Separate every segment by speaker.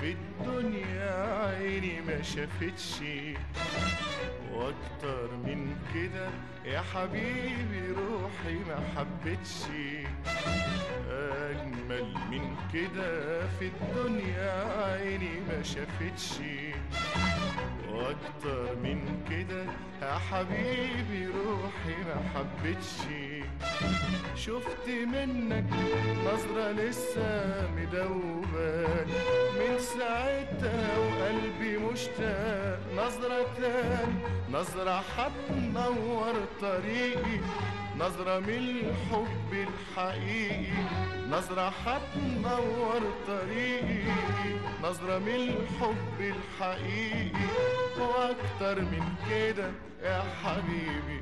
Speaker 1: في الدنيا عيني ما شافتش. وأكتر من كده يا حبيبي روحي ما حبتش أجمل من كده في الدنيا عيني ما شافتش. وأكتر من كده يا حبيبي روحي ما حبتش شفت منك نظرة لسه من ساعتها وقلبي مشتاق. نظرة تاني نظرة هتنور طريقي. نظرة من الحب الحقيقي. نظرة هتنور طريقي. نظرة من الحب الحقيقي. وأكتر من كده يا حبيبي.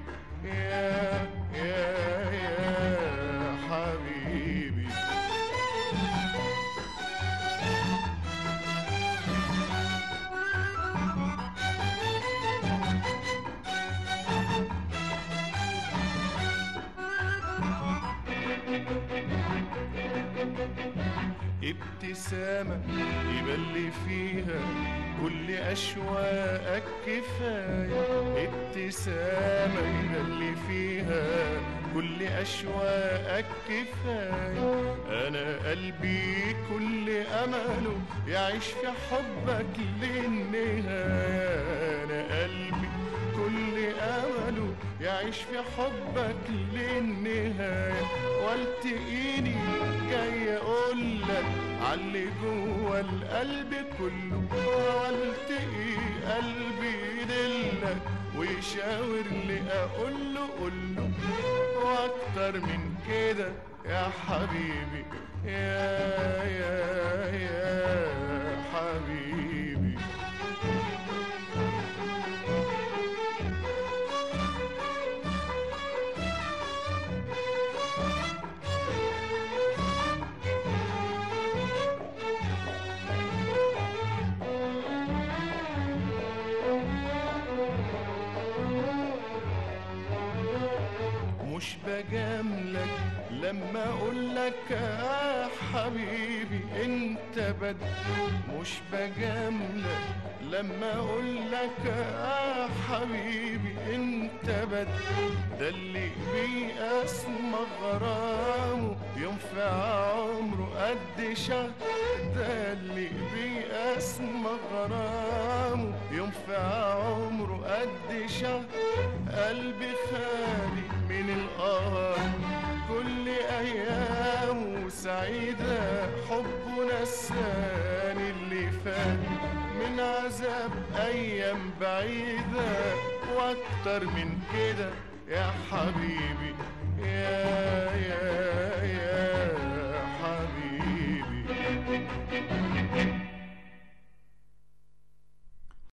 Speaker 1: ابتسامة يبلي فيها كل أشواقك كفاية. ابتسامة يبلي فيها كل أشواقك كفاية. أنا قلبي كل أمله يعيش في حبك للنهاية. أنا قلبي كل أمله يعيش في حبك للنهاية. والتقيني جاي أقولك عاللي جوه القلب كله والتقي قلبي يدلك ويشاور لي أقول له قول له وأكتر من كده يا حبيبي يا يا يا حبيبي. بجاملك لما اقولك يا حبيبي أنت بدل مش بجاملك لما اقولك يا حبيبي أنت بدل ده اللي بيقسم غرامه ينفع عمره قد شهر. ده اللي بيقسم غرامه ينفع عمره قد شهر. قلبي خالي سعيدة حبه نساني اللي فات. من عذاب أيام بعيدة وأكتر من كده يا حبيبي يا يا